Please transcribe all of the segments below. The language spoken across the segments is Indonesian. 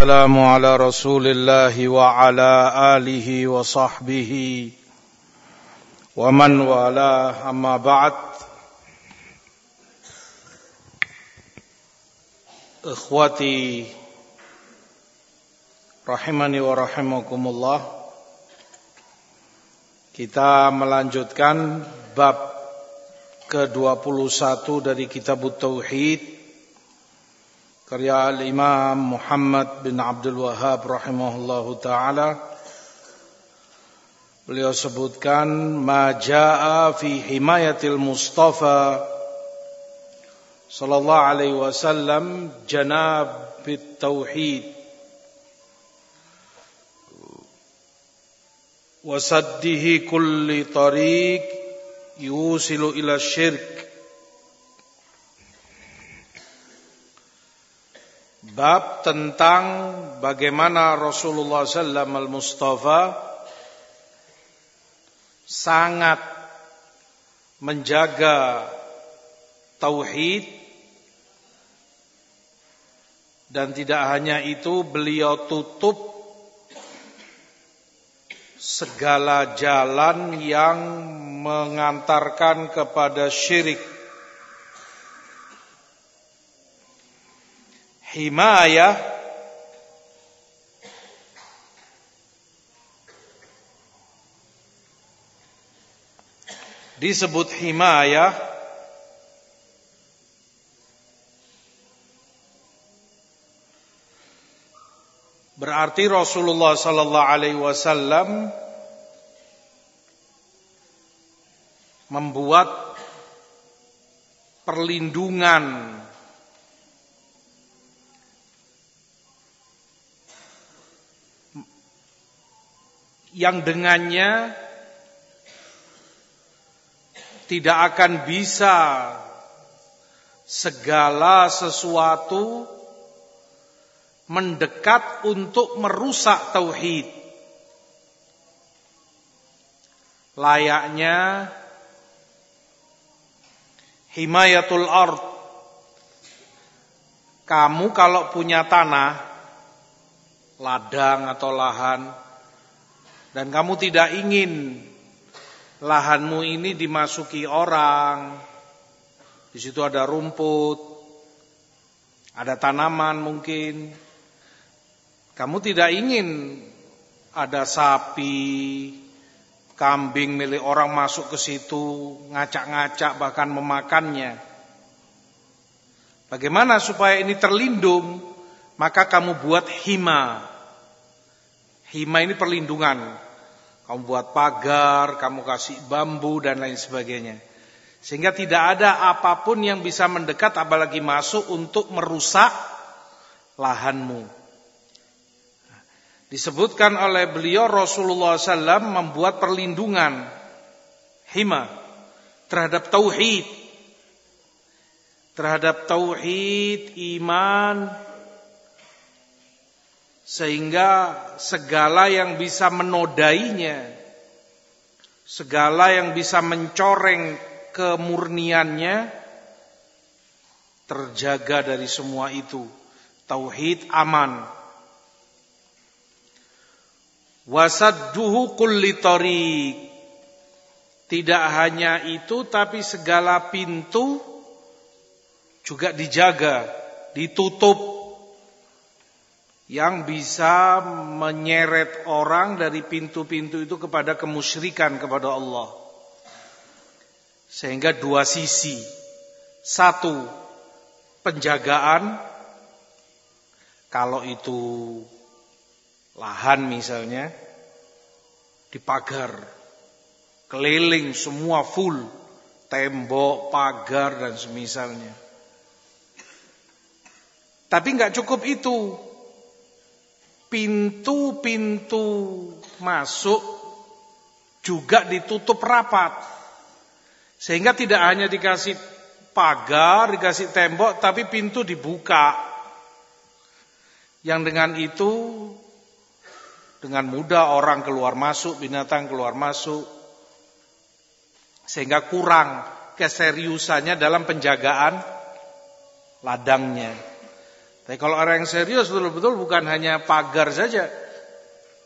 والسلام على رسول الله وعلى آله وصحبه ومن والاه أما بعد إخوتي rahimani wa rahimakumullah kita melanjutkan bab ke-21 dari kitab Tauhid karya al-Imam Muhammad bin Abdul Wahhab rahimahullahu taala beliau sebutkan majaa fi himayatil Mustafa sallallahu alaihi wasallam janab bit tauhid وسده كل طريق يوصل إلى الشرك Bab tentang bagaimana Rasulullah SAW al-Mustafa sangat menjaga tauhid dan tidak hanya itu beliau tutup segala jalan yang mengantarkan kepada syirik himayah. Disebut himayah. Berarti Rasulullah sallallahu alaihi wasallam membuat perlindungan yang dengannya tidak akan bisa segala sesuatu mendekat untuk merusak tauhid. Layaknya himayatul ard. Kamu kalau punya tanah, ladang atau lahan, dan kamu tidak ingin lahanmu ini dimasuki orang. Di situ ada rumput, ada tanaman mungkin. Kamu tidak ingin ada sapi, kambing milik orang masuk ke situ, ngacak-ngacak bahkan memakannya. Bagaimana supaya ini terlindung? Maka kamu buat hima. Hima ini perlindungan. Kamu buat pagar, kamu kasih bambu dan lain sebagainya. Sehingga tidak ada apa pun yang bisa mendekat apalagi masuk untuk merusak lahanmu. Disebutkan oleh beliau Rasulullah SAW membuat perlindungan hima terhadap tauhid, terhadap tauhid, iman, sehingga segala yang bisa menodainya, segala yang bisa mencoreng kemurniannya terjaga dari semua itu. Tauhid aman. Wasadduhu kulli tariq. Tidak hanya itu tapi segala pintu juga dijaga, ditutup yang bisa menyeret orang dari pintu-pintu itu kepada kemusyrikan kepada Allah. Sehingga dua sisi. Satu, penjagaan. Kalau itu lahan misalnya, dipagar. Keliling semua full. Tembok, pagar dan semisalnya. Tapi nggak cukup itu pintu-pintu masuk juga ditutup rapat. Sehingga tidak hanya dikasih pagar, dikasih tembok, tapi pintu dibuka. Yang dengan itu, dengan mudah orang keluar masuk, binatang keluar masuk. Sehingga kurang keseriusannya dalam penjagaan ladangnya. Tapi kalau orang yang serius betul-betul bukan hanya pagar saja.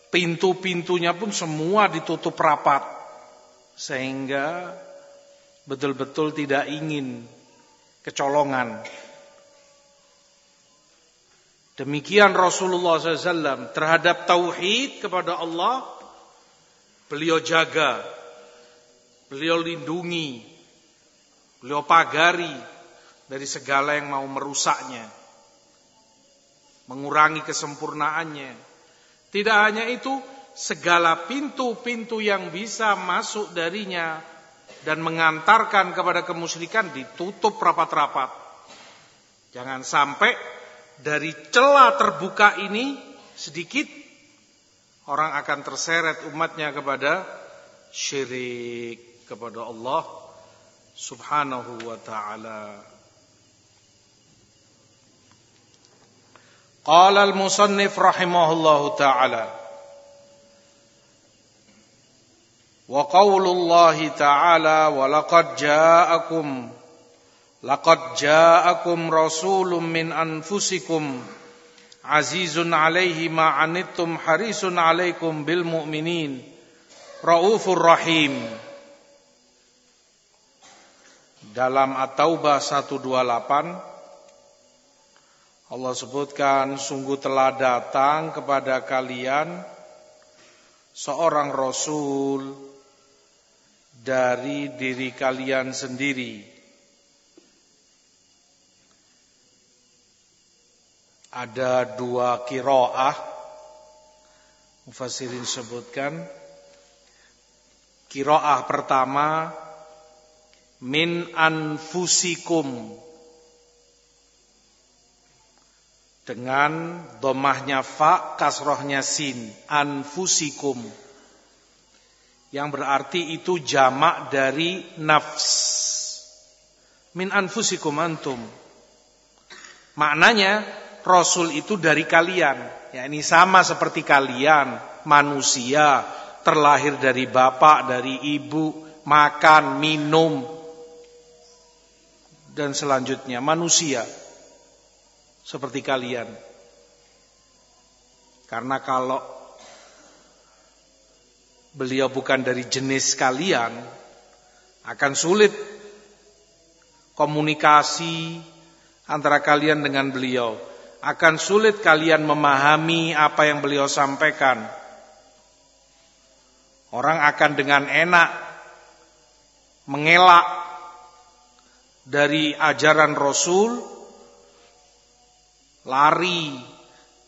Pintu-pintunya pun semua ditutup rapat. Sehingga betul-betul tidak ingin kecolongan. Demikian Rasulullah SAW terhadap tauhid kepada Allah, beliau jaga, beliau lindungi, beliau pagari dari segala yang mau merusaknya, mengurangi kesempurnaannya. Tidak hanya itu, segala pintu-pintu yang bisa masuk darinya dan mengantarkan kepada kemusyrikan ditutup rapat-rapat. Jangan sampai dari celah terbuka ini sedikit orang akan terseret umatnya kepada syirik kepada Allah Subhanahu wa taala. Qala al-musannif rahimahullahu taala. Wa qaulullahi ta'ala wa laqad ja'akum Laqad ja'akum rasulun min anfusikum azizun alaihi ma anittum harisun alaikum bil mu'minin raufur rahim. Dalam At-Taubah 128 Allah sebutkan sungguh telah datang kepada kalian seorang rasul dari diri kalian sendiri. Ada dua kiroah Mufassirin sebutkan. Kiroah pertama Min anfusikum Dengan domahnya fa kasrohnya sin Anfusikum. Yang berarti itu jamak dari nafs. Min anfusikum antum. Maknanya Rasul itu dari kalian. Ya, ini sama seperti kalian, manusia, terlahir dari bapak, dari ibu, makan, minum, dan selanjutnya manusia seperti kalian. Karena kalau beliau bukan dari jenis kalian, akan sulit komunikasi antara kalian dengan beliau akan sulit kalian memahami apa yang beliau sampaikan. Orang akan dengan enak mengelak dari ajaran Rasul, lari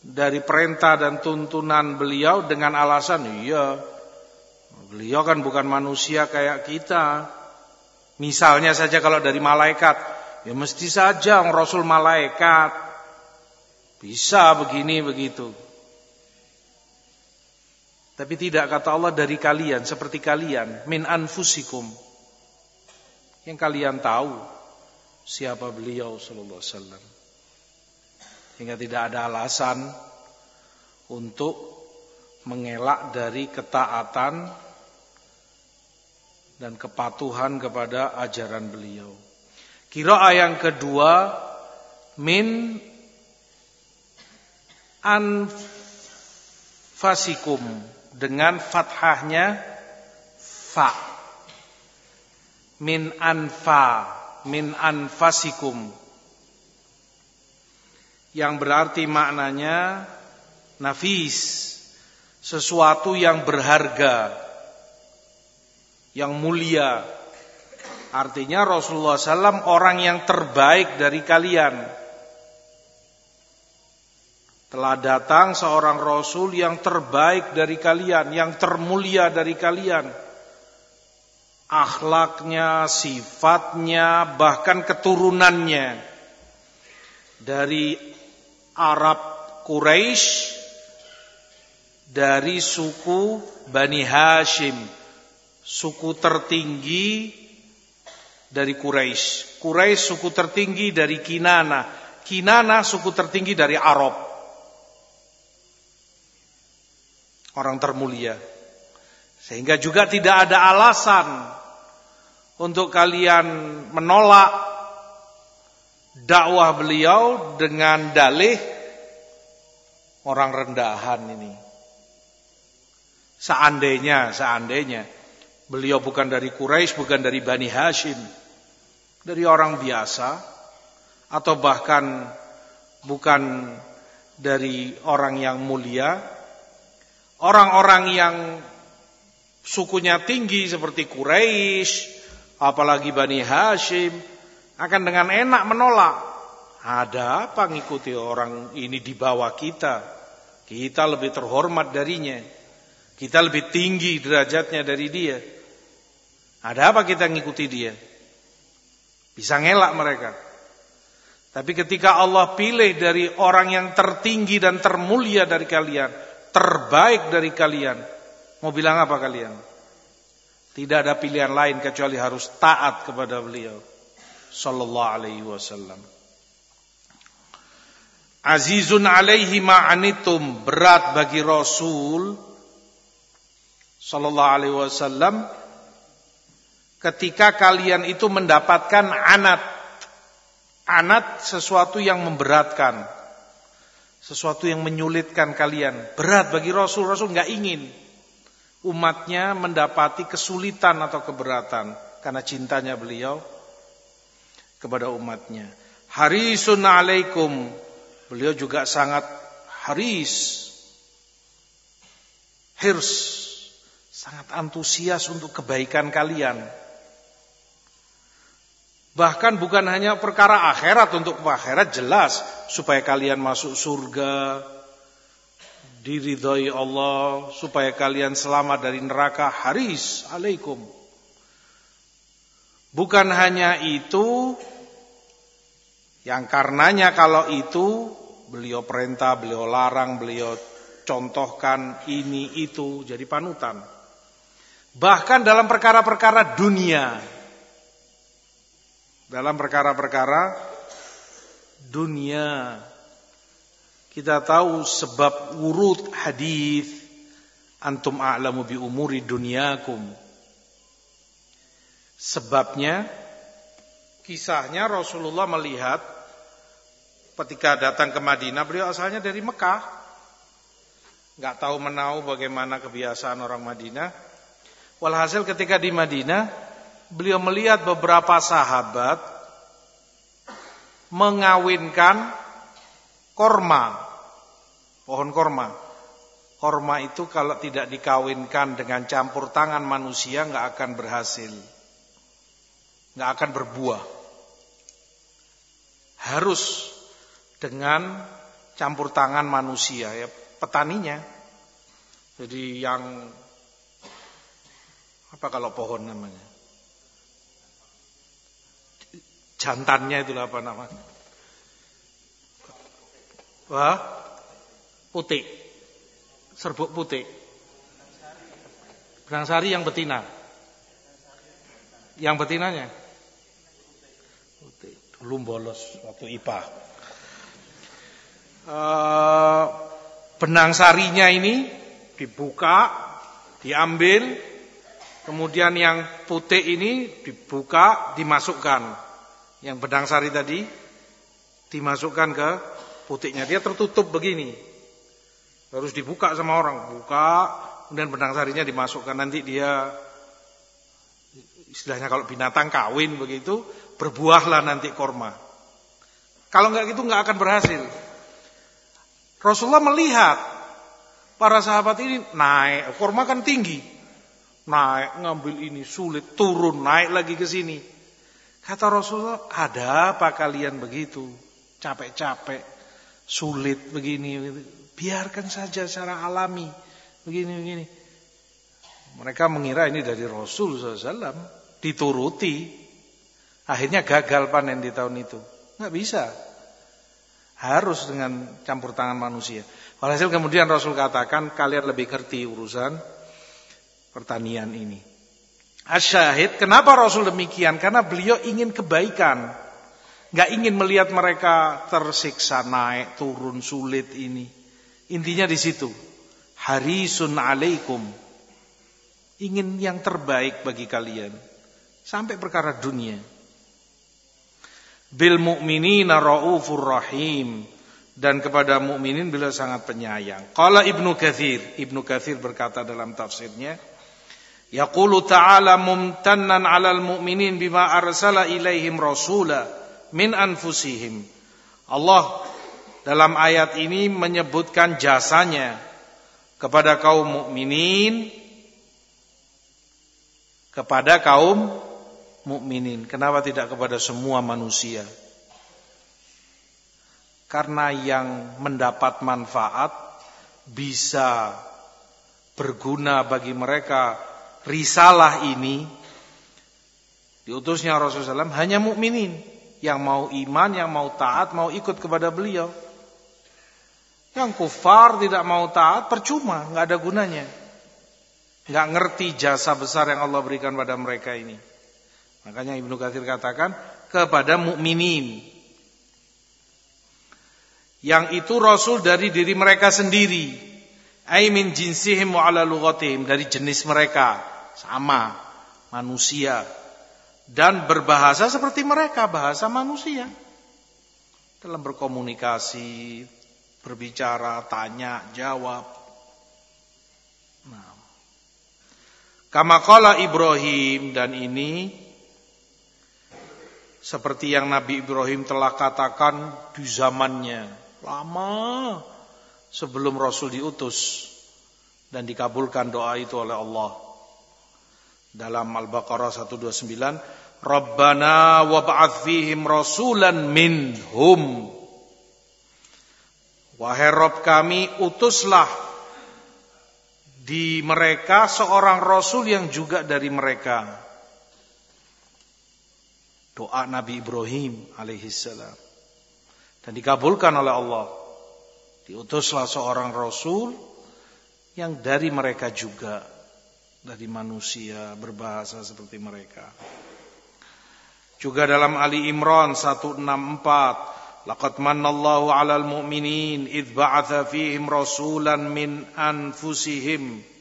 dari perintah dan tuntunan beliau dengan alasan, iya, beliau kan bukan manusia kayak kita. Misalnya saja kalau dari malaikat, ya mesti saja Rasul malaikat. Bisa begini begitu. Tapi tidak kata Allah dari kalian seperti kalian min anfusikum. Yang kalian tahu siapa beliau sallallahu alaihi wasallam. Hingga tidak ada alasan untuk mengelak dari ketaatan dan kepatuhan kepada ajaran beliau. Kira yang kedua min anfasikum dengan fathahnya fa min anfa min anfasikum yang berarti maknanya nafis. Sesuatu yang berharga. Yang mulia. Artinya Rasulullah SAW orang yang terbaik dari kalian. Telah datang seorang rasul yang terbaik dari kalian, yang termulia dari kalian. Akhlaknya, sifatnya, bahkan keturunannya. Dari Arab Quraisy dari suku Bani Hashim, suku tertinggi dari Quraisy. Quraisy suku tertinggi dari Kinana, Kinana suku tertinggi dari Arab. orang termulia. Sehingga juga tidak ada alasan untuk kalian menolak dakwah beliau dengan dalih orang rendahan ini. Seandainya, seandainya beliau bukan dari Quraisy, bukan dari Bani Hashim, dari orang biasa, atau bahkan bukan dari orang yang mulia, orang-orang yang sukunya tinggi seperti Quraisy, apalagi Bani Hashim, akan dengan enak menolak. Ada apa ngikuti orang ini di bawah kita? Kita lebih terhormat darinya. Kita lebih tinggi derajatnya dari dia. Ada apa kita ngikuti dia? Bisa ngelak mereka. Tapi ketika Allah pilih dari orang yang tertinggi dan termulia dari kalian, terbaik dari kalian, mau bilang apa kalian? Tidak ada pilihan lain kecuali harus taat kepada beliau sallallahu alaihi wasallam. Azizun alaihi ma'anitum berat bagi Rasul sallallahu alaihi wasallam ketika kalian itu mendapatkan anat. Anat sesuatu yang memberatkan sesuatu yang menyulitkan kalian. Berat bagi Rasul. Rasul nggak ingin umatnya mendapati kesulitan atau keberatan karena cintanya beliau kepada umatnya. Harisun alaikum. Beliau juga sangat haris. Hirs. Sangat antusias untuk kebaikan kalian. Bahkan bukan hanya perkara akhirat untuk akhirat jelas supaya kalian masuk surga, diridhoi Allah, supaya kalian selamat dari neraka. Haris alaikum. Bukan hanya itu, yang karenanya kalau itu beliau perintah, beliau larang, beliau contohkan ini itu jadi panutan. Bahkan dalam perkara-perkara dunia. Dalam perkara-perkara dunia. Kita tahu sebab urut hadis antum a'lamu bi umuri dunyakum. Sebabnya kisahnya Rasulullah melihat ketika datang ke Madinah, beliau asalnya dari Mekah. Nggak tahu menau bagaimana kebiasaan orang Madinah. Walhasil ketika di Madinah, beliau melihat beberapa sahabat mengawinkan korma, pohon korma. Korma itu kalau tidak dikawinkan dengan campur tangan manusia nggak akan berhasil nggak akan berbuah. Harus dengan campur tangan manusia ya petaninya. Jadi yang apa kalau pohon namanya? Jantannya itulah apa namanya? Wah, putih. Serbuk putih. Benang sari yang betina. Yang betinanya? Belum bolos waktu IPA. Uh, eh, benang sarinya ini dibuka, diambil, kemudian yang putih ini dibuka, dimasukkan. Yang benang sari tadi dimasukkan ke putihnya. Dia tertutup begini. Harus dibuka sama orang. Buka, kemudian benang sarinya dimasukkan. Nanti dia istilahnya kalau binatang kawin begitu, berbuahlah nanti korma. Kalau nggak gitu nggak akan berhasil. Rasulullah melihat para sahabat ini naik, korma kan tinggi. Naik, ngambil ini sulit, turun, naik lagi ke sini. Kata Rasulullah, ada apa kalian begitu? Capek-capek, sulit begini, biarkan saja secara alami. Begini-begini. Mereka mengira ini dari Rasul SAW. Dituruti. Akhirnya gagal panen di tahun itu. Nggak bisa. Harus dengan campur tangan manusia. Walhasil kemudian Rasul katakan kalian lebih ngerti urusan pertanian ini. Asyahid, kenapa Rasul demikian? Karena beliau ingin kebaikan. Nggak ingin melihat mereka tersiksa naik, turun, sulit ini. Intinya di situ. Harisun alaikum. Ingin yang terbaik bagi kalian. Sampai perkara dunia. Bil mu'minina raufur rahim dan kepada mukminin beliau sangat penyayang. Qala Ibnu Katsir, Ibnu Katsir berkata dalam tafsirnya, yaqulu ta'ala mumtannan 'alal mu'minin bima arsala ilaihim rasula min anfusihim. Allah dalam ayat ini menyebutkan jasanya kepada kaum mukminin kepada kaum mukminin. Kenapa tidak kepada semua manusia? Karena yang mendapat manfaat bisa berguna bagi mereka risalah ini diutusnya Rasulullah SAW hanya mukminin yang mau iman, yang mau taat, mau ikut kepada beliau. Yang kufar tidak mau taat percuma, nggak ada gunanya. Nggak ngerti jasa besar yang Allah berikan pada mereka ini. Makanya Ibnu Katsir katakan kepada mukminin. Yang itu rasul dari diri mereka sendiri. Ai min jinsihim wa ala lughatihim. Dari jenis mereka. Sama. Manusia. Dan berbahasa seperti mereka. Bahasa manusia. Dalam berkomunikasi berbicara tanya jawab. Nah. Kama qala Ibrahim dan ini seperti yang Nabi Ibrahim telah katakan di zamannya Lama sebelum Rasul diutus dan dikabulkan doa itu oleh Allah. Dalam Al-Baqarah 129, Rabbana wab'ath fihim rasulan minhum. Wahai Rabb kami, utuslah di mereka seorang rasul yang juga dari mereka. Doa Nabi Ibrahim alaihissalam. Dan dikabulkan oleh Allah. Diutuslah seorang Rasul yang dari mereka juga. Dari manusia berbahasa seperti mereka. Juga dalam Ali Imran 164. Laqad mannallahu 'alal mu'minin id ba'atha fihim rasulan min anfusihim.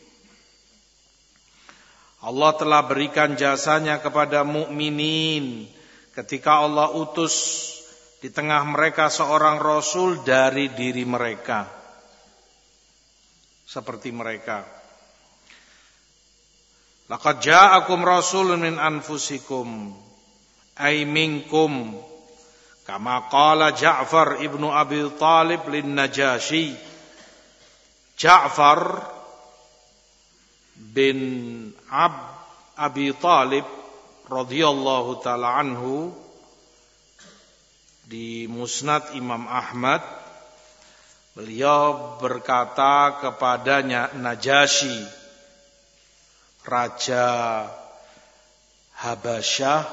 Allah telah berikan jasanya kepada mukminin ketika Allah utus di tengah mereka seorang rasul dari diri mereka. Seperti mereka. Laqad ja'akum rasulun min anfusikum ay minkum kama qala Ja'far ibnu Abi Talib lin Najashi Ja'far bin Ab Abi Talib radhiyallahu taala anhu di Musnad Imam Ahmad beliau berkata kepadanya Najasyi raja Habasyah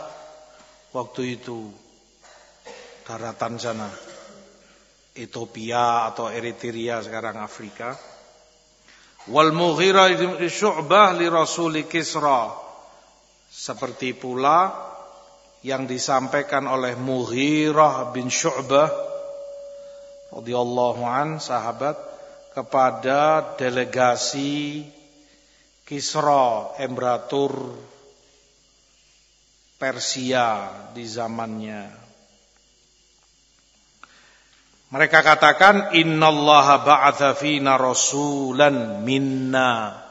waktu itu daratan sana Ethiopia atau Eritrea sekarang Afrika wal Mughirah Syu'bah li Rasul Kisra seperti pula yang disampaikan oleh Mughirah bin Syu'bah radhiyallahu an sahabat kepada delegasi Kisra Embratur Persia di zamannya. Mereka katakan innallaha ba'atha fina rasulan minna.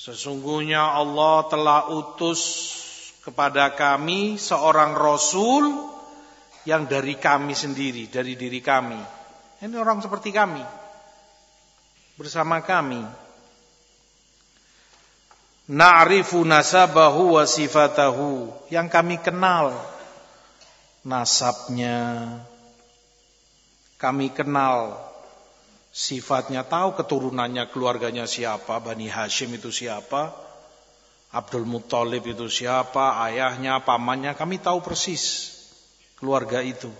Sesungguhnya Allah telah utus kepada kami seorang rasul yang dari kami sendiri, dari diri kami. Ini orang seperti kami. Bersama kami. Na'rifu nasabahu wa sifatahu. Yang kami kenal nasabnya. Kami kenal sifatnya, tahu keturunannya, keluarganya siapa, Bani Hashim itu siapa Abdul Muttalib itu siapa, ayahnya, pamannya, kami tahu persis keluarga itu.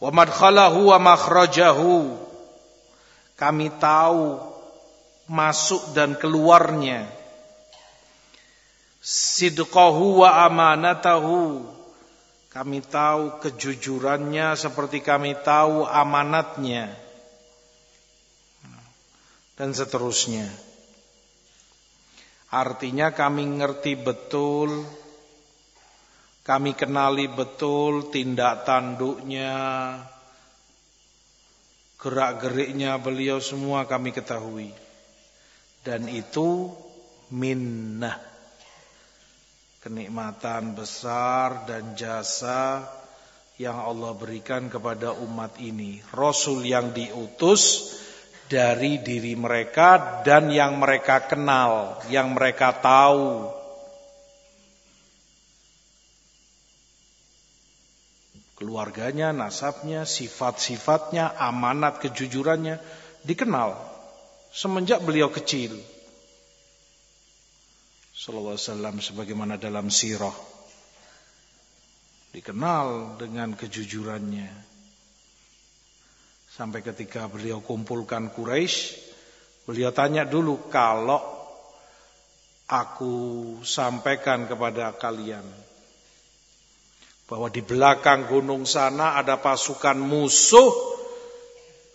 Wa madkhalahu wa makhrajahu. Kami tahu masuk dan keluarnya. Sidqahu wa amanatahu. Kami tahu kejujurannya seperti kami tahu amanatnya. Dan seterusnya. Artinya kami ngerti betul Kami kenali betul tindak tanduknya, gerak-geriknya beliau semua kami ketahui. Dan itu minnah. Kenikmatan besar dan jasa yang Allah berikan kepada umat ini. Rasul yang diutus dari diri mereka dan yang mereka kenal, yang mereka tahu. Keluarganya, nasabnya, sifat-sifatnya, amanat kejujurannya dikenal semenjak beliau kecil. Sallallahu alaihi sebagaimana dalam sirah dikenal dengan kejujurannya. Sampai ketika beliau kumpulkan Quraisy, beliau tanya dulu kalau aku sampaikan kepada kalian bahwa di belakang gunung sana ada pasukan musuh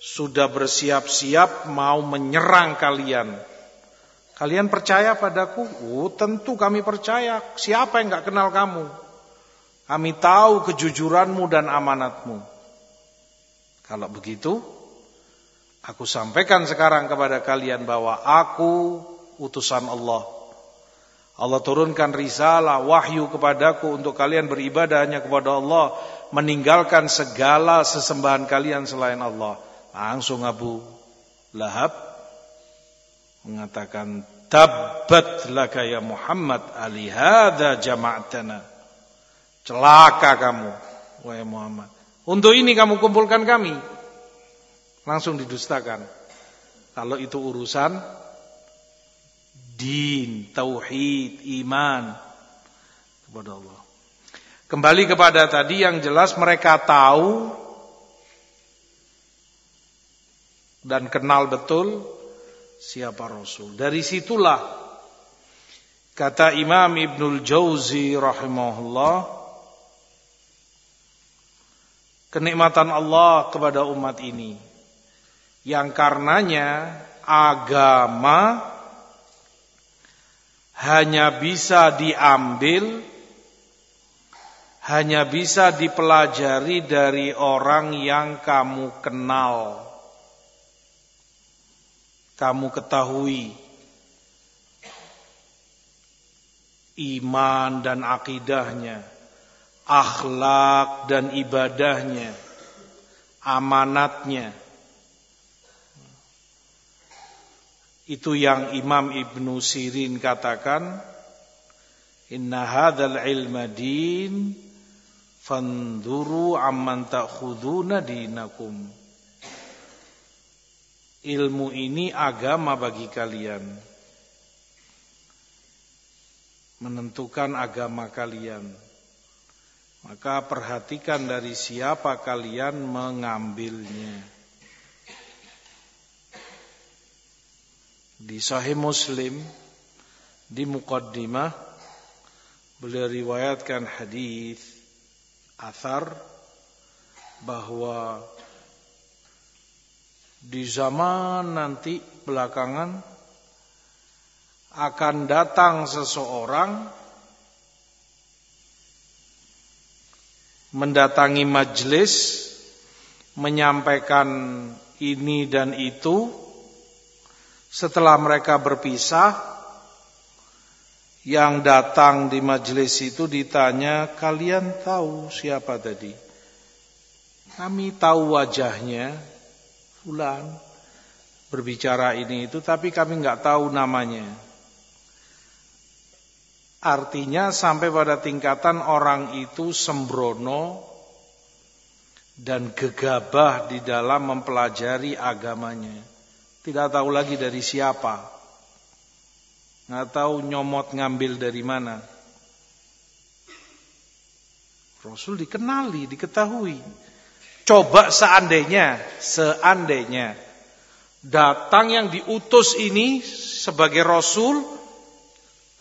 sudah bersiap-siap mau menyerang kalian. Kalian percaya padaku? Oh, tentu kami percaya. Siapa yang nggak kenal kamu? Kami tahu kejujuranmu dan amanatmu. Kalau begitu, aku sampaikan sekarang kepada kalian bahwa aku utusan Allah. Allah turunkan risalah, wahyu kepadaku untuk kalian beribadah hanya kepada Allah. Meninggalkan segala sesembahan kalian selain Allah. Langsung Abu Lahab mengatakan, Tabbat laka ya Muhammad alihada jama'atana. Celaka kamu, wahai Muhammad. Untuk ini kamu kumpulkan kami. Langsung didustakan. Kalau itu urusan din, tauhid, iman kepada Allah. Kembali kepada tadi yang jelas mereka tahu dan kenal betul siapa Rasul. Dari situlah kata Imam Ibnul Jauzi rahimahullah kenikmatan Allah kepada umat ini yang karenanya agama hanya bisa diambil hanya bisa dipelajari dari orang yang kamu kenal kamu ketahui iman dan akidahnya akhlak dan ibadahnya, amanatnya. Itu yang Imam Ibnu Sirin katakan, Inna hadzal ilma din fanduru amman ta'khuduna dinakum. Ilmu ini agama bagi kalian. Menentukan agama kalian maka perhatikan dari siapa kalian mengambilnya. Di Sahih Muslim di muqaddimah beliau riwayatkan hadis athar bahwa di zaman nanti belakangan akan datang seseorang mendatangi majelis menyampaikan ini dan itu. Setelah mereka berpisah yang datang di majelis itu ditanya kalian tahu siapa tadi? Kami tahu wajahnya fulan berbicara ini itu tapi kami nggak tahu namanya Artinya sampai pada tingkatan orang itu sembrono dan gegabah di dalam mempelajari agamanya. Tidak tahu lagi dari siapa. Nggak tahu nyomot ngambil dari mana. Rasul dikenali, diketahui. Coba seandainya, seandainya datang yang diutus ini sebagai Rasul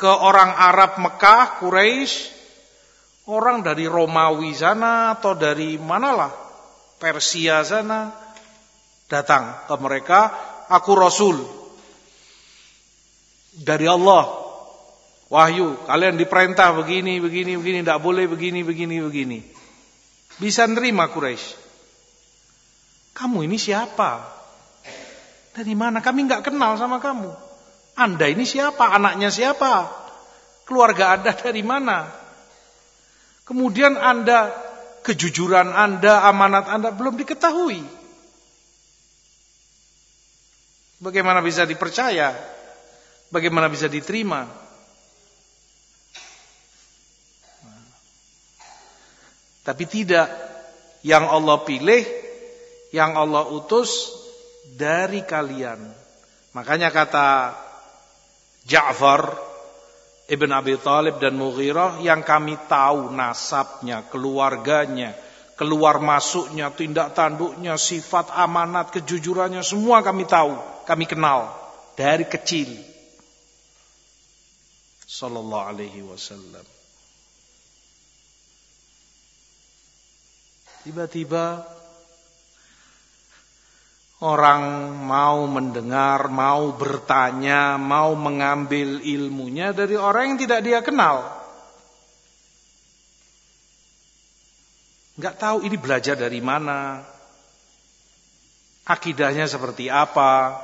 ke orang Arab Mekah, Quraisy, orang dari Romawi sana atau dari manalah, Persia sana datang ke mereka, aku Rasul dari Allah. Wahyu, kalian diperintah begini, begini, begini, tidak boleh begini, begini, begini. Bisa nerima Quraisy. Kamu ini siapa? Dari mana? Kami nggak kenal sama kamu. Anda ini siapa? Anaknya siapa? Keluarga Anda dari mana? Kemudian Anda, kejujuran Anda, amanat Anda belum diketahui. Bagaimana bisa dipercaya? Bagaimana bisa diterima? Tapi tidak yang Allah pilih, yang Allah utus dari kalian. Makanya kata Ja'far Ibn Abi Talib dan Mughirah yang kami tahu nasabnya, keluarganya, keluar masuknya, tindak tanduknya, sifat amanat, kejujurannya, semua kami tahu, kami kenal dari kecil. Sallallahu alaihi wasallam. Tiba-tiba Orang mau mendengar, mau bertanya, mau mengambil ilmunya dari orang yang tidak dia kenal. Enggak tahu ini belajar dari mana. Akidahnya seperti apa.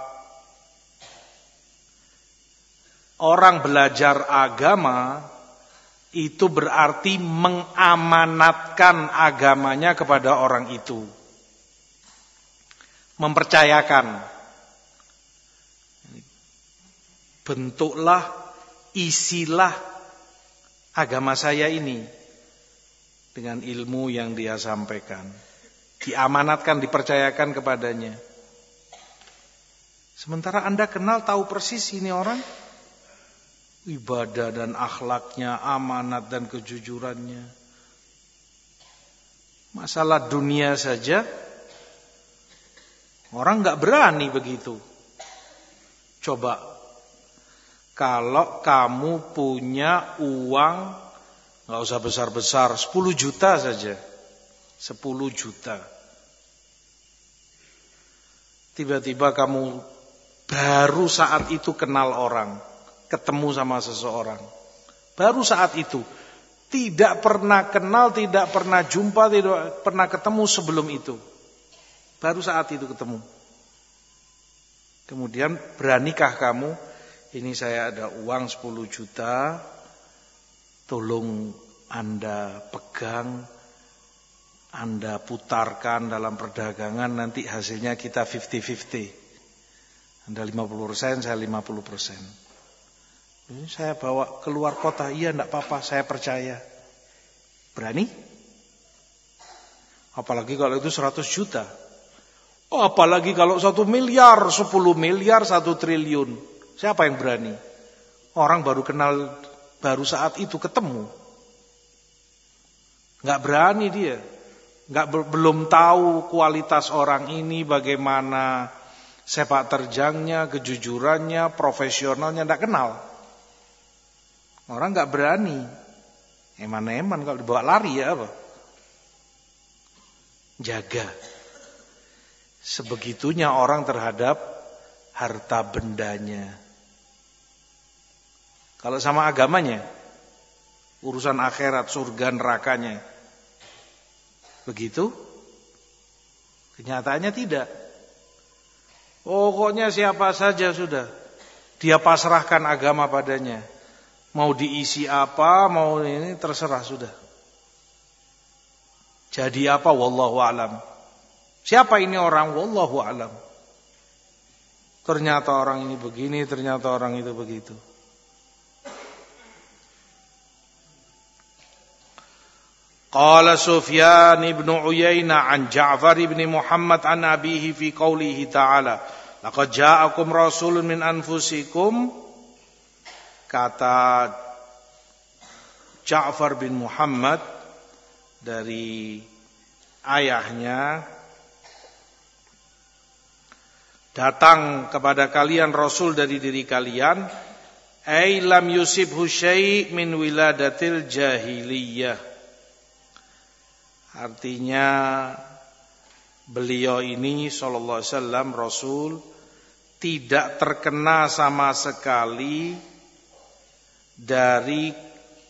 Orang belajar agama itu berarti mengamanatkan agamanya kepada orang itu mempercayakan. Bentuklah, isilah agama saya ini dengan ilmu yang dia sampaikan. Diamanatkan, dipercayakan kepadanya. Sementara Anda kenal tahu persis ini orang ibadah dan akhlaknya, amanat dan kejujurannya. Masalah dunia saja Orang nggak berani begitu. Coba kalau kamu punya uang nggak usah besar-besar, 10 juta saja. 10 juta. Tiba-tiba kamu baru saat itu kenal orang, ketemu sama seseorang. Baru saat itu. Tidak pernah kenal, tidak pernah jumpa, tidak pernah ketemu sebelum itu. Baru saat itu ketemu. Kemudian beranikah kamu? Ini saya ada uang 10 juta. Tolong Anda pegang. Anda putarkan dalam perdagangan. Nanti hasilnya kita 50-50. Anda 50%, saya 50%. Ini saya bawa keluar kota. Iya enggak apa-apa, saya percaya. Berani? Apalagi kalau itu 100 juta. Oh, apalagi kalau satu miliar, sepuluh miliar, satu triliun. Siapa yang berani? Orang baru kenal, baru saat itu ketemu. Nggak berani dia. Nggak belum tahu kualitas orang ini, bagaimana sepak terjangnya, kejujurannya, profesionalnya, nggak kenal. Orang nggak berani. Eman-eman kalau dibawa lari ya apa? Jaga. Sebegitunya orang terhadap harta bendanya. Kalau sama agamanya, urusan akhirat, surga, nerakanya. Begitu? Kenyataannya tidak. Pokoknya siapa saja sudah. Dia pasrahkan agama padanya. Mau diisi apa, mau ini terserah sudah. Jadi apa wallahu alam. Siapa ini orang? Wallahu alam. Ternyata orang ini begini, ternyata orang itu begitu. Qala Sufyan ibn Uyainah an Ja'far ibn Muhammad an abihi fi qawlihi ta'ala Laqad ja'akum rasulun min anfusikum kata Ja'far bin Muhammad dari ayahnya datang kepada kalian rasul dari diri kalian ay lam yusibhu syai' min wiladatil jahiliyah artinya beliau ini sallallahu alaihi wasallam rasul tidak terkena sama sekali dari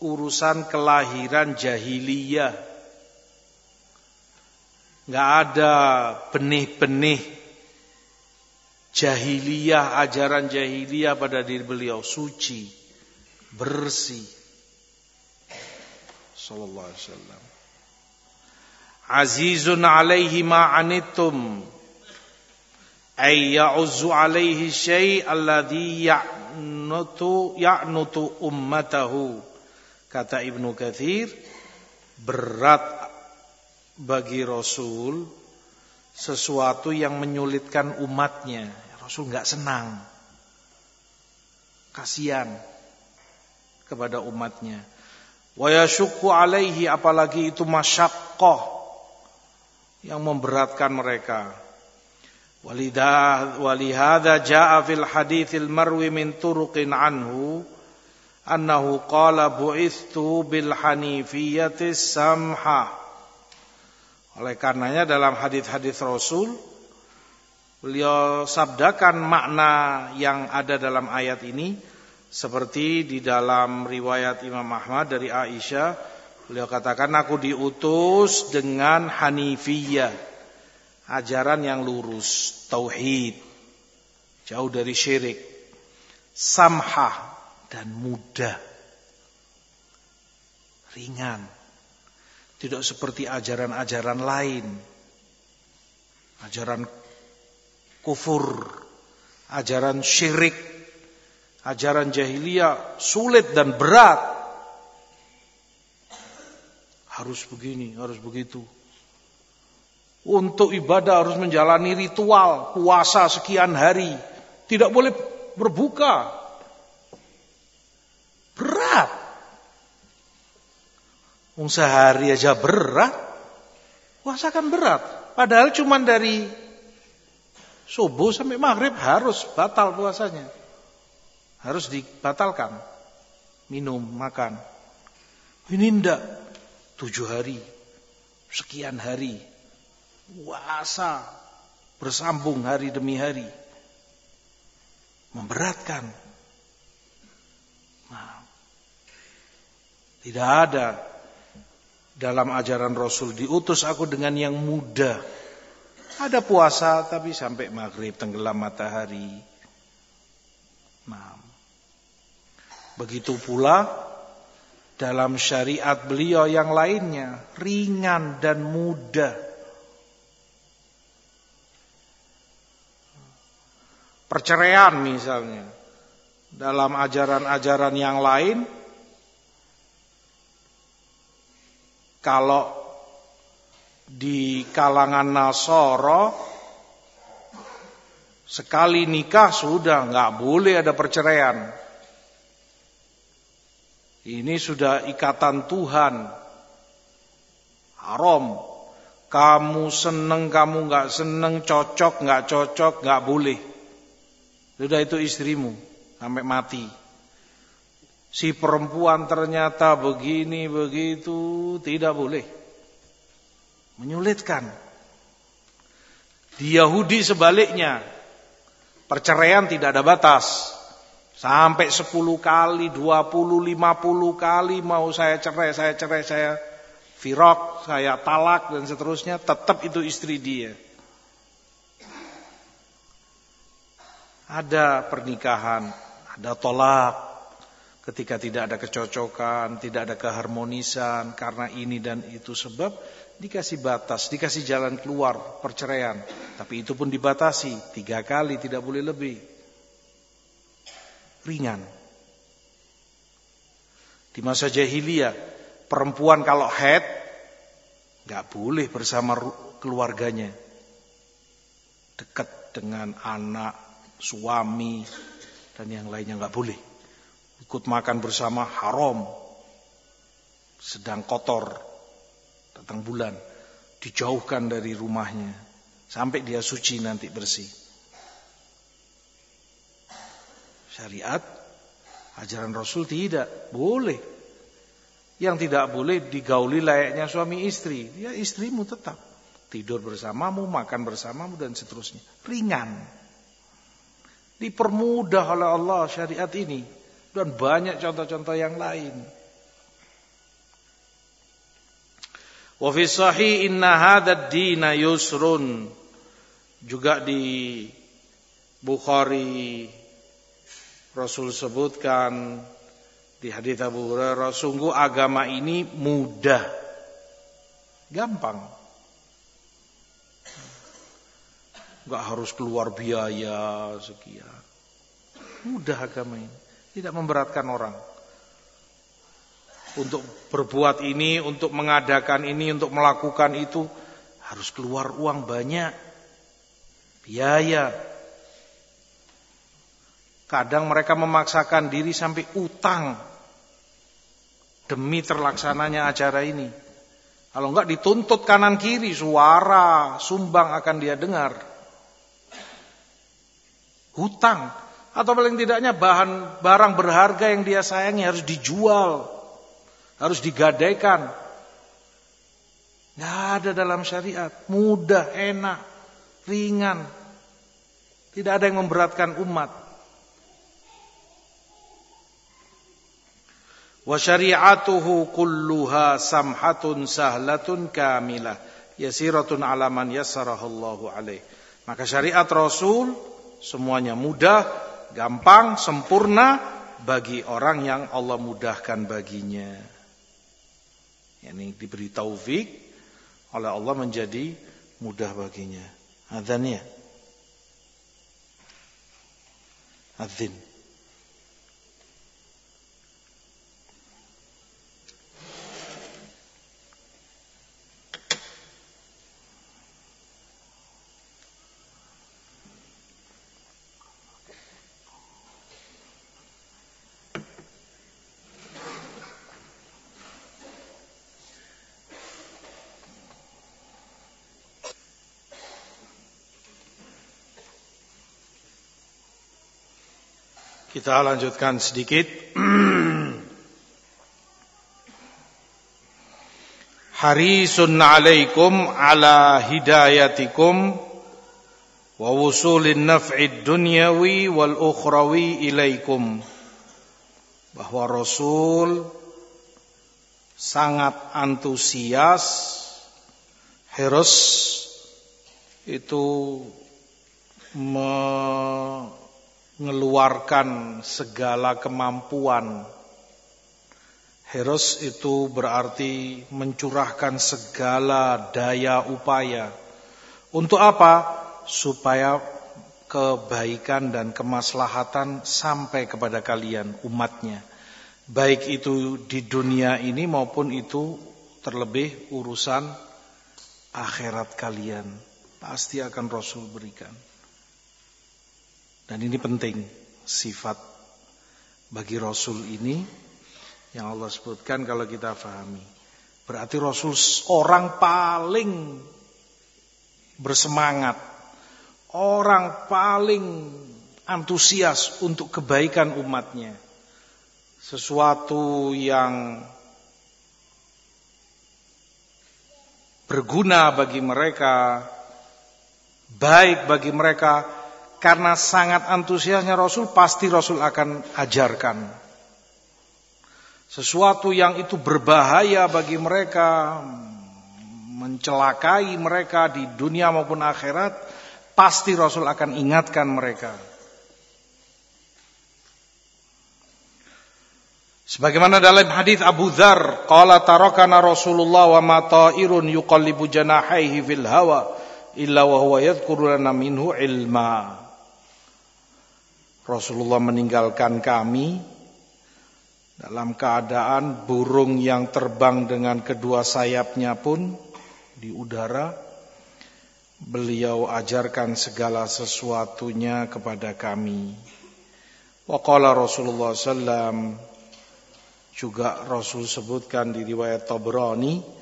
urusan kelahiran jahiliyah. Nggak ada benih-benih jahiliyah, ajaran jahiliyah pada diri beliau suci, bersih. Sallallahu alaihi wasallam. Azizun alaihi ma anittum ay alaihi syai' alladhi ya'nutu ya'nutu ummatahu kata Ibnu Katsir berat bagi Rasul sesuatu yang menyulitkan umatnya. Ya, Rasul nggak senang. Kasihan kepada umatnya. Wa alaihi apalagi itu masyakoh yang memberatkan mereka. Walihada ja'a fil hadithil marwi min turuqin anhu annahu qala bu'istu bil hanifiyyati samha oleh karenanya dalam hadis-hadis Rasul beliau sabdakan makna yang ada dalam ayat ini seperti di dalam riwayat Imam Ahmad dari Aisyah beliau katakan aku diutus dengan hanifiyah ajaran yang lurus, tauhid, jauh dari syirik, samhah dan mudah, ringan, tidak seperti ajaran-ajaran lain, ajaran kufur, ajaran syirik, ajaran jahiliyah sulit dan berat. Harus begini, harus begitu. Untuk ibadah harus menjalani ritual puasa sekian hari. Tidak boleh berbuka. Berat. Um, sehari aja berat. Puasa kan berat. Padahal cuma dari subuh sampai maghrib harus batal puasanya. Harus dibatalkan. Minum, makan. Ini ndak. Tujuh hari. Sekian hari puasa bersambung hari demi hari memberatkan. Nah, tidak ada dalam ajaran Rasul diutus aku dengan yang mudah. Ada puasa tapi sampai maghrib tenggelam matahari. Nah, begitu pula dalam syariat beliau yang lainnya ringan dan mudah. perceraian misalnya. Dalam ajaran-ajaran yang lain kalau di kalangan Nasoro sekali nikah sudah nggak boleh ada perceraian. Ini sudah ikatan Tuhan. Haram. Kamu seneng, kamu nggak seneng, cocok, nggak cocok, nggak boleh. Sudah itu istrimu sampai mati. Si perempuan ternyata begini begitu tidak boleh. Menyulitkan. Di Yahudi sebaliknya. Perceraian tidak ada batas. Sampai 10 kali, 20, 50 kali mau saya cerai, saya cerai, saya firok, saya talak dan seterusnya. Tetap itu istri dia. Ada pernikahan, ada tolak ketika tidak ada kecocokan, tidak ada keharmonisan karena ini dan itu sebab dikasih batas, dikasih jalan keluar perceraian. Tapi itu pun dibatasi tiga kali, tidak boleh lebih. Ringan. Di masa jahiliyah, perempuan kalau head nggak boleh bersama keluarganya, dekat dengan anak, suami dan yang lainnya nggak boleh. Ikut makan bersama haram. Sedang kotor datang bulan dijauhkan dari rumahnya sampai dia suci nanti bersih. Syariat ajaran Rasul tidak boleh. Yang tidak boleh digauli layaknya suami istri. Ya istrimu tetap tidur bersamamu, makan bersamamu dan seterusnya. Ringan. Dipermudah oleh Allah syariat ini. Dan banyak contoh-contoh yang lain. Wa fi sahih inna hadzal dina yusrun. Juga di Bukhari Rasul sebutkan di hadis Abu Hurairah sungguh agama ini mudah. Gampang. Enggak harus keluar biaya sekian. Mudah agama ini, tidak memberatkan orang untuk berbuat ini, untuk mengadakan ini, untuk melakukan itu harus keluar uang banyak. Biaya. Kadang mereka memaksakan diri sampai utang demi terlaksananya acara ini. Kalau enggak dituntut kanan kiri, suara sumbang akan dia dengar. Hutang atau paling tidaknya bahan barang berharga yang dia sayangi harus dijual harus digadaikan. Nggak ada dalam syariat, mudah, enak, ringan. Tidak ada yang memberatkan umat. Wa syari'atuhu kulluha samhatun sahlatun kamilah yasiratun ala man yassarahallahu alaih. Maka syariat Rasul semuanya mudah, gampang, sempurna bagi orang yang Allah mudahkan baginya yakni diberi taufik oleh Allah menjadi mudah baginya. Adzan ya. Kita lanjutkan sedikit. Harisun alaikum ala hidayatikum wa wusulin naf'id dunyawi wal ukhrawi ilaikum. Bahwa Rasul sangat antusias, harus itu me mengeluarkan segala kemampuan. Heros itu berarti mencurahkan segala daya upaya. Untuk apa? Supaya kebaikan dan kemaslahatan sampai kepada kalian umatnya. Baik itu di dunia ini maupun itu terlebih urusan akhirat kalian. Pasti akan Rasul berikan. Dan ini penting sifat bagi Rasul ini yang Allah sebutkan kalau kita fahami. Berarti Rasul orang paling bersemangat, orang paling antusias untuk kebaikan umatnya. Sesuatu yang berguna bagi mereka, baik bagi mereka, karena sangat antusiasnya Rasul, pasti Rasul akan ajarkan. Sesuatu yang itu berbahaya bagi mereka, mencelakai mereka di dunia maupun akhirat, pasti Rasul akan ingatkan mereka. Sebagaimana dalam hadis Abu Dzar, qala tarakana Rasulullah wa ma ta'irun yuqallibu janahaihi fil hawa illa wa huwa yadhkuru lana minhu ilma. Rasulullah meninggalkan kami dalam keadaan burung yang terbang dengan kedua sayapnya pun di udara. Beliau ajarkan segala sesuatunya kepada kami. Waqala Rasulullah sallam juga Rasul sebutkan di riwayat Tabrani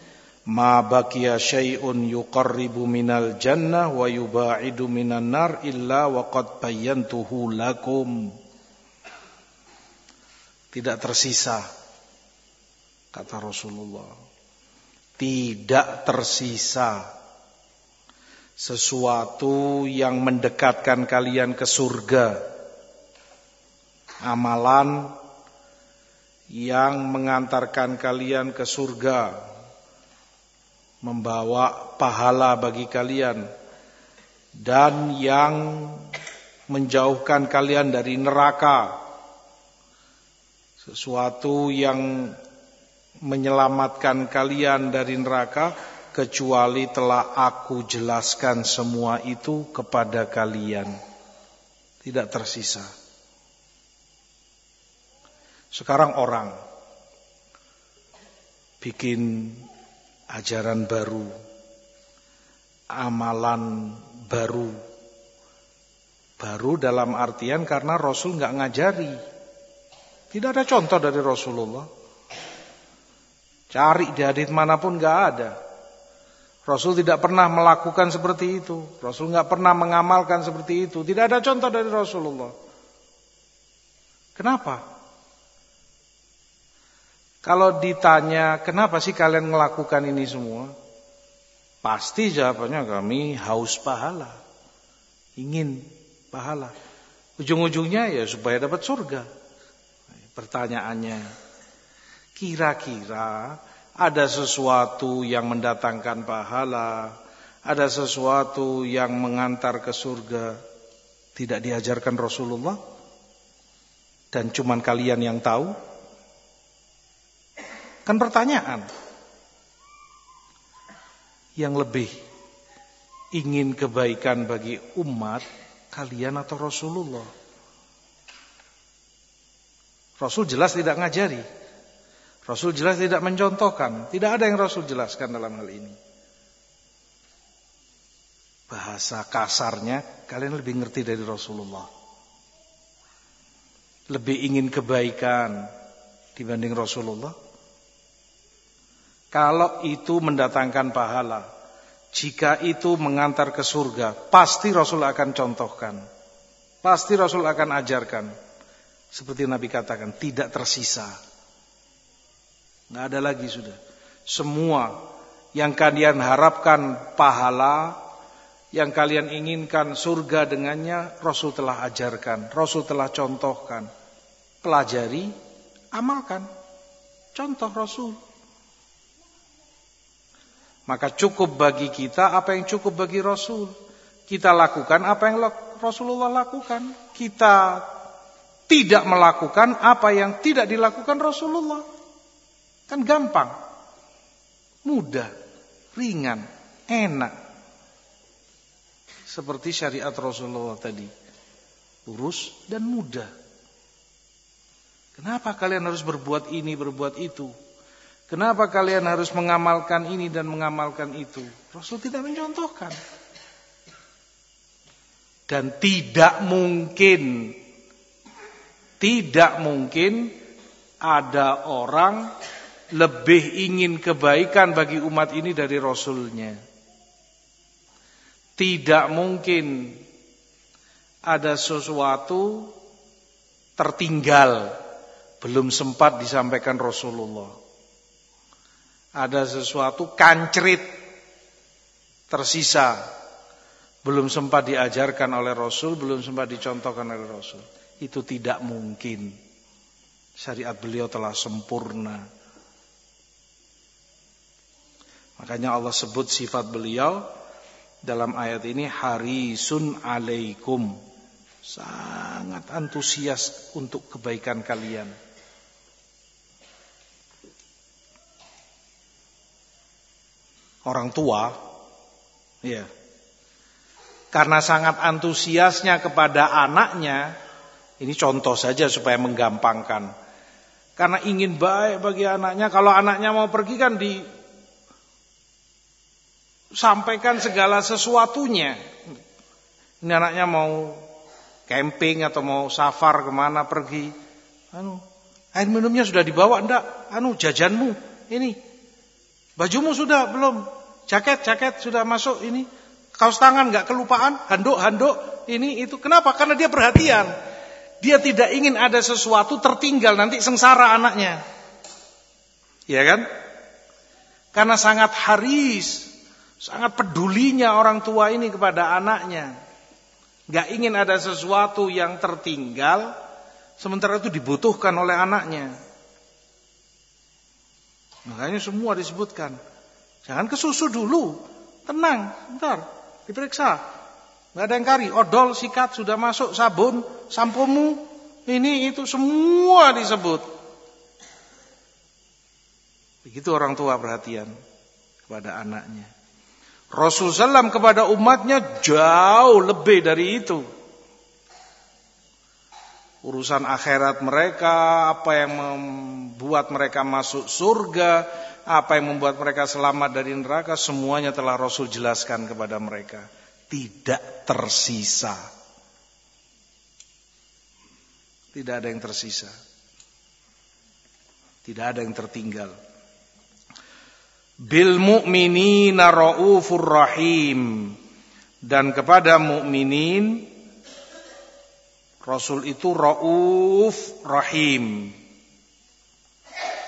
ma baqiya syai'un yuqarribu minal jannah wa yuba'idu minan nar illa wa qad bayyantuhu lakum. Tidak tersisa kata Rasulullah. Tidak tersisa sesuatu yang mendekatkan kalian ke surga. Amalan yang mengantarkan kalian ke surga, membawa pahala bagi kalian, dan yang menjauhkan kalian dari neraka, sesuatu yang menyelamatkan kalian dari neraka, kecuali telah aku jelaskan semua itu kepada kalian. Tidak tersisa. Sekarang orang bikin ajaran baru, amalan baru. Baru dalam artian karena Rasul nggak ngajari. Tidak ada contoh dari Rasulullah. Cari di mana pun nggak ada. Rasul tidak pernah melakukan seperti itu. Rasul nggak pernah mengamalkan seperti itu. Tidak ada contoh dari Rasulullah. Kenapa? Kalau ditanya kenapa sih kalian melakukan ini semua? Pasti jawabannya kami haus pahala. Ingin pahala. Ujung-ujungnya ya supaya dapat surga. Pertanyaannya, kira-kira ada sesuatu yang mendatangkan pahala, ada sesuatu yang mengantar ke surga tidak diajarkan Rasulullah? Dan cuman kalian yang tahu? Kan pertanyaan. Yang lebih ingin kebaikan bagi umat kalian atau Rasulullah? Rasul jelas tidak ngajari. Rasul jelas tidak mencontohkan. Tidak ada yang Rasul jelaskan dalam hal ini. Bahasa kasarnya kalian lebih ngerti dari Rasulullah. Lebih ingin kebaikan dibanding Rasulullah. Kalau itu mendatangkan pahala, jika itu mengantar ke surga, pasti Rasul akan contohkan. Pasti Rasul akan ajarkan. Seperti Nabi katakan, tidak tersisa. Nggak ada lagi sudah. Semua yang kalian harapkan pahala, yang kalian inginkan surga dengannya, Rasul telah ajarkan, Rasul telah contohkan. Pelajari, amalkan. Contoh Rasul. Maka cukup bagi kita apa yang cukup bagi Rasul. Kita lakukan apa yang Rasulullah lakukan. Kita tidak melakukan apa yang tidak dilakukan Rasulullah. Kan gampang. Mudah, ringan, enak. Seperti syariat Rasulullah tadi. Lurus dan mudah. Kenapa kalian harus berbuat ini, berbuat itu? Kenapa kalian harus mengamalkan ini dan mengamalkan itu? Rasul tidak mencontohkan. Dan tidak mungkin tidak mungkin ada orang lebih ingin kebaikan bagi umat ini dari Rasulnya. Tidak mungkin ada sesuatu tertinggal belum sempat disampaikan Rasulullah ada sesuatu kancrit tersisa belum sempat diajarkan oleh Rasul, belum sempat dicontohkan oleh Rasul. Itu tidak mungkin. Syariat beliau telah sempurna. Makanya Allah sebut sifat beliau dalam ayat ini harisun alaikum. Sangat antusias untuk kebaikan kalian. Orang tua ya karena sangat antusiasnya kepada anaknya ini contoh saja supaya menggampangkan. Karena ingin baik bagi anaknya kalau anaknya mau pergi kan di sampaikan segala sesuatunya. Ini anaknya mau camping atau mau safar ke mana pergi anu air minumnya sudah dibawa ndak? Anu jajanmu ini Bajumu sudah belum? Jaket, jaket sudah masuk ini. Kaos tangan nggak kelupaan, handuk, handuk, ini itu. Kenapa? Karena dia perhatian. Dia tidak ingin ada sesuatu tertinggal nanti sengsara anaknya. Ya kan? Karena sangat haris, sangat pedulinya orang tua ini kepada anaknya. Gak ingin ada sesuatu yang tertinggal, sementara itu dibutuhkan oleh anaknya. Makanya semua disebutkan. Jangan ke susu dulu. Tenang, bentar. Diperiksa. Nggak ada yang kari. Odol, sikat, sudah masuk. Sabun, sampomu. Ini, itu, semua disebut. Begitu orang tua perhatian kepada anaknya. Rasulullah SAW kepada umatnya jauh lebih dari itu. Urusan akhirat mereka, apa yang membuat mereka masuk surga, apa yang membuat mereka selamat dari neraka, semuanya telah Rasul jelaskan kepada mereka. Tidak tersisa. Tidak ada yang tersisa. Tidak ada yang tertinggal bil mu'minina raufur rahim dan kepada mukminin Rasul itu rauf rahim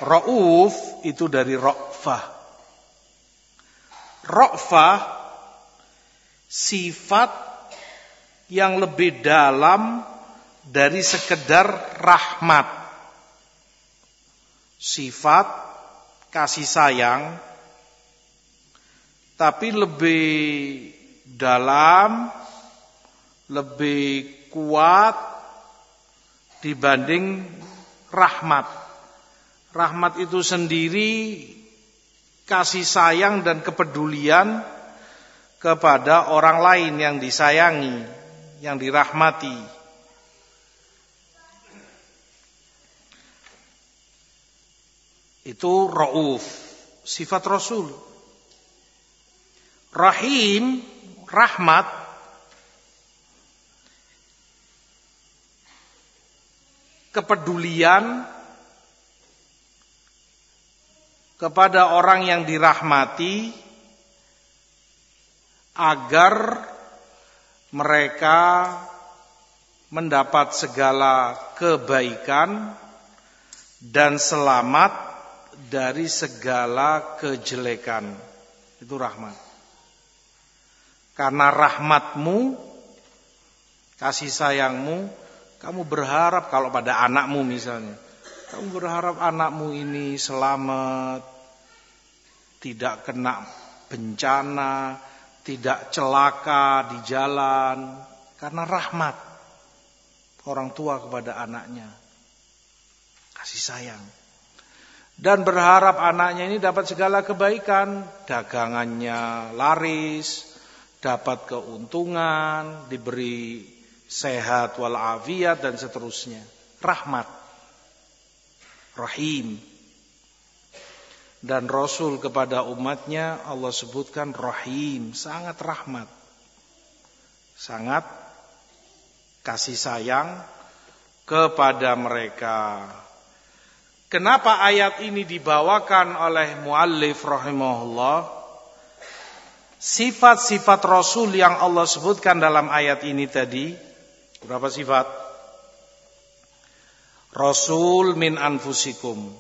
rauf itu dari ra'fah ra'fah sifat yang lebih dalam dari sekedar rahmat sifat kasih sayang tapi lebih dalam, lebih kuat dibanding rahmat. Rahmat itu sendiri kasih sayang dan kepedulian kepada orang lain yang disayangi, yang dirahmati. Itu rauf, sifat Rasul. Rahim, rahmat kepedulian kepada orang yang dirahmati agar mereka mendapat segala kebaikan dan selamat dari segala kejelekan. Itu rahmat. Karena rahmatmu, kasih sayangmu, kamu berharap kalau pada anakmu misalnya. Kamu berharap anakmu ini selamat, tidak kena bencana, tidak celaka di jalan. Karena rahmat orang tua kepada anaknya. Kasih sayang dan berharap anaknya ini dapat segala kebaikan, dagangannya laris, dapat keuntungan, diberi sehat walafiat dan seterusnya. Rahmat. Rahim. Dan Rasul kepada umatnya Allah sebutkan rahim, sangat rahmat. Sangat kasih sayang kepada mereka. Kenapa ayat ini dibawakan oleh muallif rahimahullah? sifat-sifat Rasul yang Allah sebutkan dalam ayat ini tadi berapa sifat? Rasul min anfusikum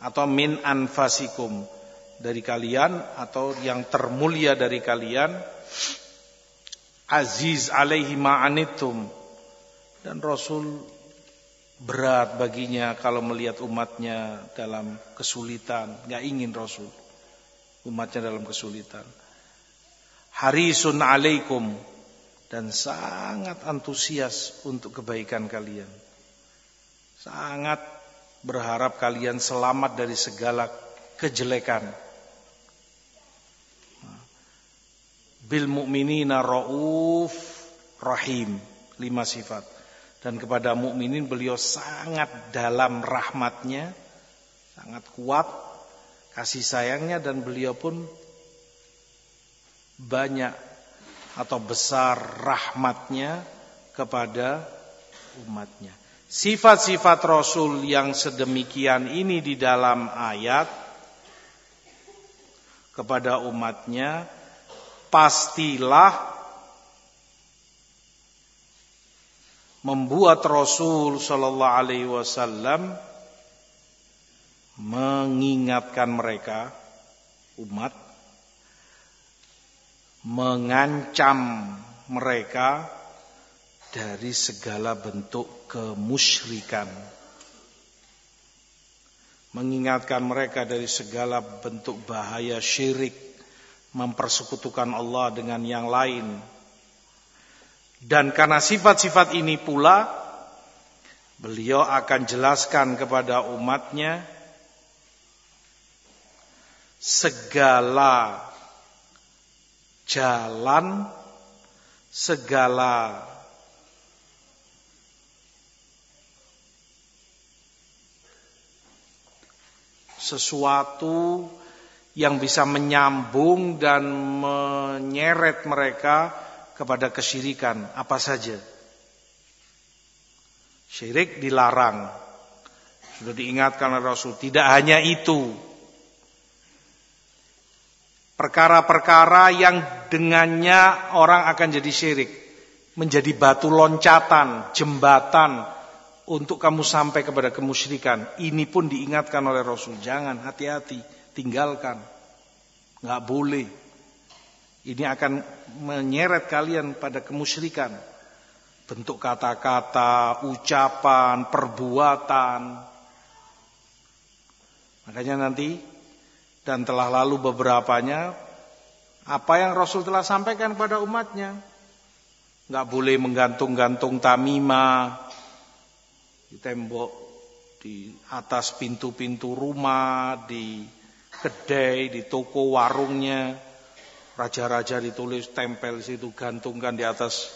atau min anfasikum. Dari kalian atau yang termulia dari kalian. Aziz alaihi ma'anitum dan Rasul berat baginya kalau melihat umatnya dalam kesulitan. Nggak ingin Rasul umatnya dalam kesulitan. Harisun alaikum. Dan sangat antusias untuk kebaikan kalian. Sangat berharap kalian selamat dari segala kejelekan. Bil mu'minina rauf rahim. Lima sifat. Dan kepada mukminin beliau sangat dalam rahmatnya, sangat kuat kasih sayangnya dan beliau pun banyak atau besar rahmatnya kepada umatnya. Sifat-sifat Rasul yang sedemikian ini di dalam ayat kepada umatnya pastilah membuat Rasul Shallallahu Alaihi Wasallam mengingatkan mereka umat mengancam mereka dari segala bentuk kemusyrikan. mengingatkan mereka dari segala bentuk bahaya syirik, mempersekutukan Allah dengan yang lain. Dan karena sifat-sifat ini pula, beliau akan jelaskan kepada umatnya segala jalan, segala sesuatu yang bisa menyambung dan menyeret mereka kepada kesyirikan apa saja. Syirik dilarang. Sudah diingatkan oleh Rasul, tidak hanya itu. Perkara-perkara yang dengannya orang akan jadi syirik, menjadi batu loncatan, jembatan untuk kamu sampai kepada kemusyrikan. Ini pun diingatkan oleh Rasul. Jangan hati-hati, tinggalkan. Nggak boleh. Ini akan menyeret kalian pada kemusyrikan. Bentuk kata-kata, ucapan, perbuatan. Makanya nanti dan telah lalu beberapanya apa yang Rasul telah sampaikan kepada umatnya. Nggak boleh menggantung-gantung tamimah, di tembok, di atas pintu-pintu rumah, di kedai, di toko warungnya. Raja-raja ditulis tempel situ, gantungkan di atas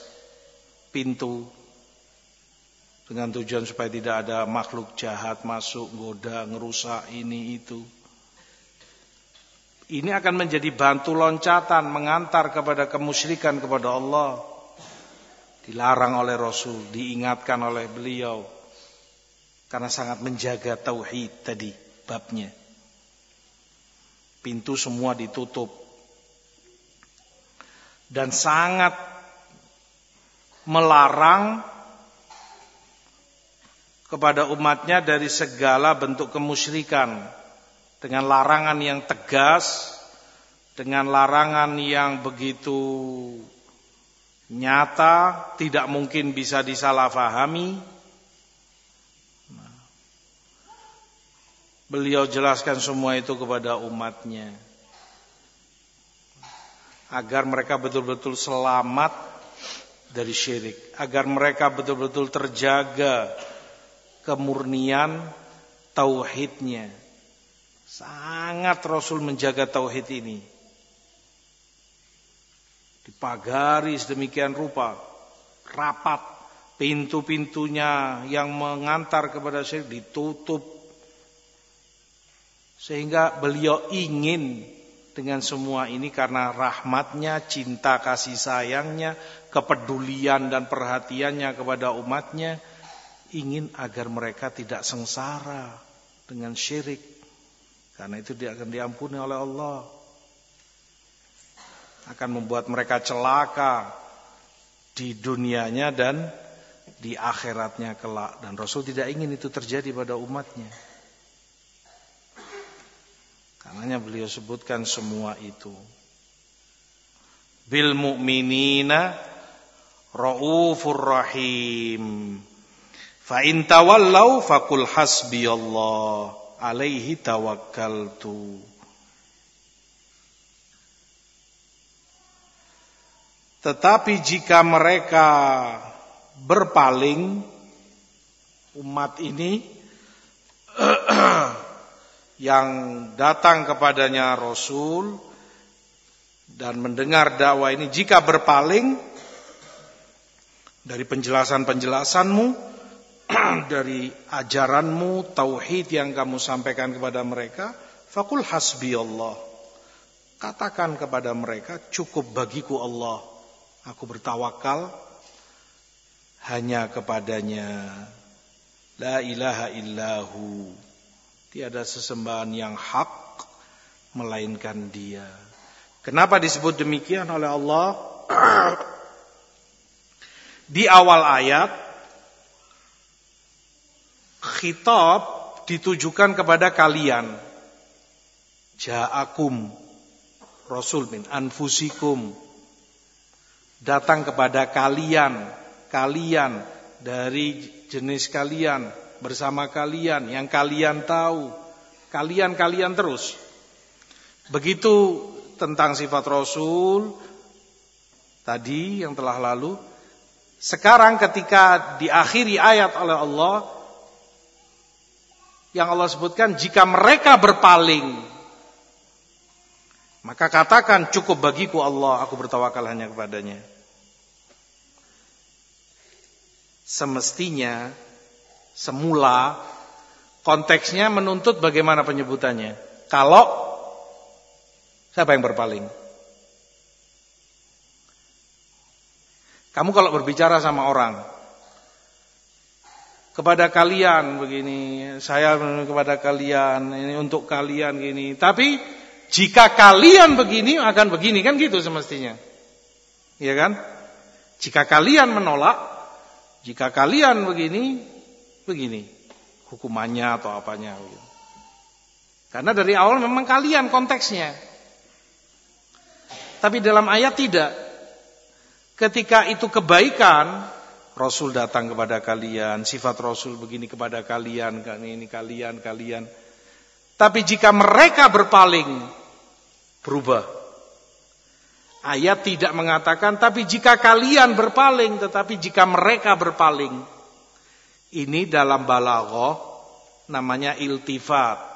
pintu. Dengan tujuan supaya tidak ada makhluk jahat masuk, goda, ngerusak ini itu. Ini akan menjadi bantu loncatan mengantar kepada kemusyrikan kepada Allah. Dilarang oleh Rasul, diingatkan oleh beliau. Karena sangat menjaga tauhid tadi babnya. Pintu semua ditutup. Dan sangat melarang kepada umatnya dari segala bentuk kemusyrikan dengan larangan yang tegas, dengan larangan yang begitu nyata, tidak mungkin bisa disalahfahami. Beliau jelaskan semua itu kepada umatnya. Agar mereka betul-betul selamat dari syirik. Agar mereka betul-betul terjaga kemurnian tauhidnya. Sangat Rasul menjaga tauhid ini. Dipagari sedemikian rupa. Rapat. Pintu-pintunya yang mengantar kepada syirik ditutup sehingga beliau ingin dengan semua ini karena rahmatnya, cinta kasih sayangnya, kepedulian dan perhatiannya kepada umatnya, ingin agar mereka tidak sengsara dengan syirik. Karena itu dia akan diampuni oleh Allah. Akan membuat mereka celaka di dunianya dan di akhiratnya kelak. Dan Rasul tidak ingin itu terjadi pada umatnya. Karenanya beliau sebutkan semua itu. Bil mu'minina raufur rahim. Fa in tawallau faqul hasbiyallah alaihi tawakkaltu. Tetapi jika mereka berpaling umat ini yang datang kepadanya Rasul dan mendengar dakwah ini jika berpaling dari penjelasan-penjelasanmu dari ajaranmu tauhid yang kamu sampaikan kepada mereka fakul hasbi Allah. Katakan kepada mereka cukup bagiku Allah. Aku bertawakal hanya kepadanya. La ilaha illahu Tiada sesembahan yang hak melainkan Dia. Kenapa disebut demikian oleh Allah? Di awal ayat khitab ditujukan kepada kalian. Ja'akum Rasul min anfusikum datang kepada kalian, kalian dari jenis kalian bersama kalian yang kalian tahu Kalian-kalian terus. Begitu tentang sifat Rasul tadi yang telah lalu. Sekarang ketika diakhiri ayat oleh Allah yang Allah sebutkan jika mereka berpaling maka katakan cukup bagiku Allah aku bertawakal hanya kepadanya. Semestinya semula konteksnya menuntut bagaimana penyebutannya. Kalau siapa yang berpaling? Kamu kalau berbicara sama orang kepada kalian begini, saya kepada kalian, ini untuk kalian gini. Tapi jika kalian begini akan begini kan gitu semestinya. Iya kan? Jika kalian menolak, jika kalian begini, begini hukumannya atau apanya. Karena dari awal memang kalian konteksnya. Tapi dalam ayat tidak. Ketika itu kebaikan, Rasul datang kepada kalian, sifat Rasul begini kepada kalian, kan ini kalian, kalian. Tapi jika mereka berpaling, berubah. Ayat tidak mengatakan, tapi jika kalian berpaling, tetapi jika mereka berpaling. Ini dalam balaghah namanya iltifat.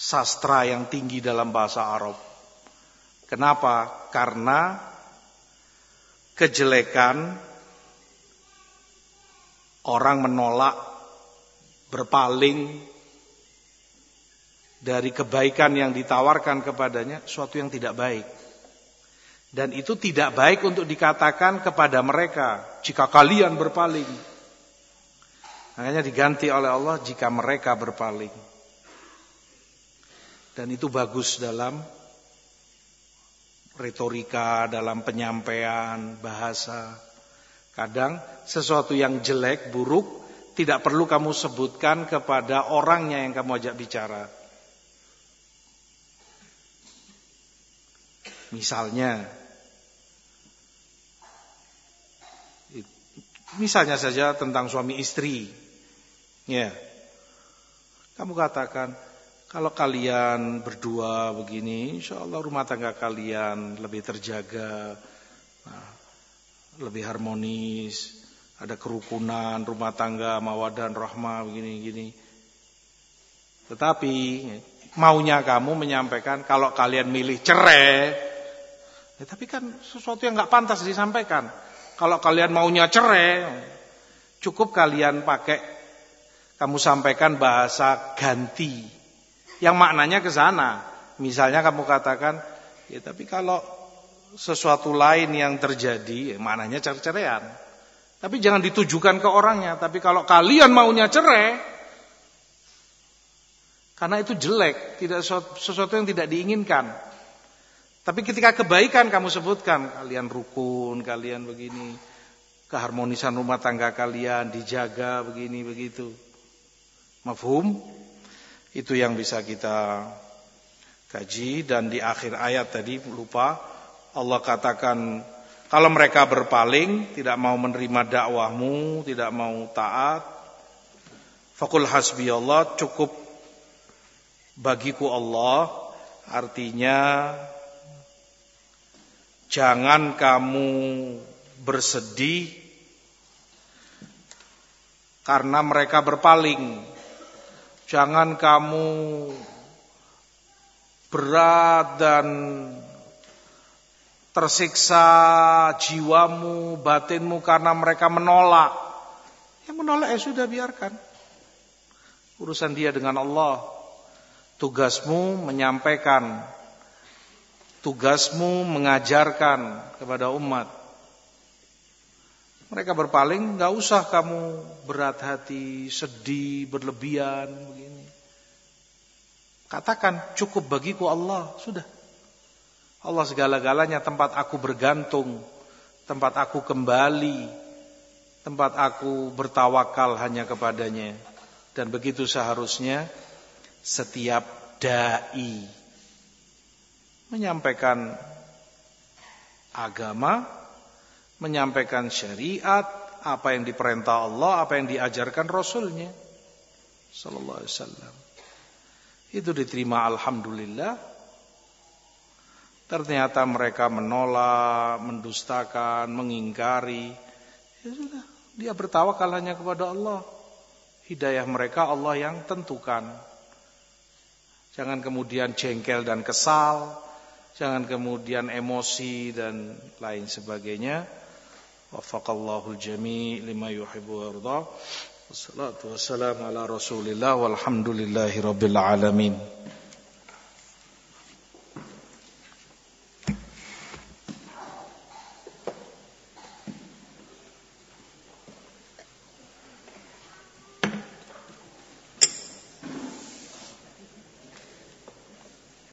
Sastra yang tinggi dalam bahasa Arab. Kenapa? Karena kejelekan, orang menolak, berpaling dari kebaikan yang ditawarkan kepadanya, suatu yang tidak baik. Dan itu tidak baik untuk dikatakan kepada mereka, jika kalian berpaling. Makanya diganti oleh Allah, jika mereka berpaling. Dan itu bagus dalam retorika, dalam penyampaian, bahasa. Kadang sesuatu yang jelek, buruk, tidak perlu kamu sebutkan kepada orangnya yang kamu ajak bicara. Misalnya, misalnya saja tentang suami istri. Ya. Kamu katakan, kalau kalian berdua begini, insya Allah rumah tangga kalian lebih terjaga, nah, lebih harmonis, ada kerukunan, rumah tangga, mawadah, rahmah, begini-gini. Tetapi maunya kamu menyampaikan kalau kalian milih cerai, ya, tapi kan sesuatu yang nggak pantas disampaikan. Kalau kalian maunya cerai, cukup kalian pakai, kamu sampaikan bahasa ganti yang maknanya ke sana. Misalnya kamu katakan, ya tapi kalau sesuatu lain yang terjadi, ya maknanya cerai-ceraian. Tapi jangan ditujukan ke orangnya. Tapi kalau kalian maunya cerai, karena itu jelek, tidak sesuatu yang tidak diinginkan. Tapi ketika kebaikan kamu sebutkan, kalian rukun, kalian begini, keharmonisan rumah tangga kalian dijaga begini begitu. Mafhum? Itu yang bisa kita kaji dan di akhir ayat tadi lupa Allah katakan kalau mereka berpaling tidak mau menerima dakwahmu, tidak mau taat, fakul hasbi Allah cukup bagiku Allah artinya jangan kamu bersedih karena mereka berpaling Jangan kamu berat dan tersiksa jiwamu, batinmu karena mereka menolak. Yang menolak ya sudah biarkan. Urusan dia dengan Allah. Tugasmu menyampaikan. Tugasmu mengajarkan kepada umat. Mereka berpaling, nggak usah kamu berat hati, sedih, berlebihan begini. Katakan cukup bagiku Allah, sudah. Allah segala-galanya tempat aku bergantung, tempat aku kembali, tempat aku bertawakal hanya kepadanya. Dan begitu seharusnya setiap dai menyampaikan agama menyampaikan syariat, apa yang diperintah Allah, apa yang diajarkan Rasulnya. Sallallahu Alaihi Wasallam. Itu diterima alhamdulillah. Ternyata mereka menolak, mendustakan, mengingkari. Ya sudah, dia bertawakal hanya kepada Allah. Hidayah mereka Allah yang tentukan. Jangan kemudian jengkel dan kesal, jangan kemudian emosi dan lain sebagainya. وفق الله الجميع لما يحب ويرضى. والصلاة والسلام على رسول الله والحمد لله رب العالمين.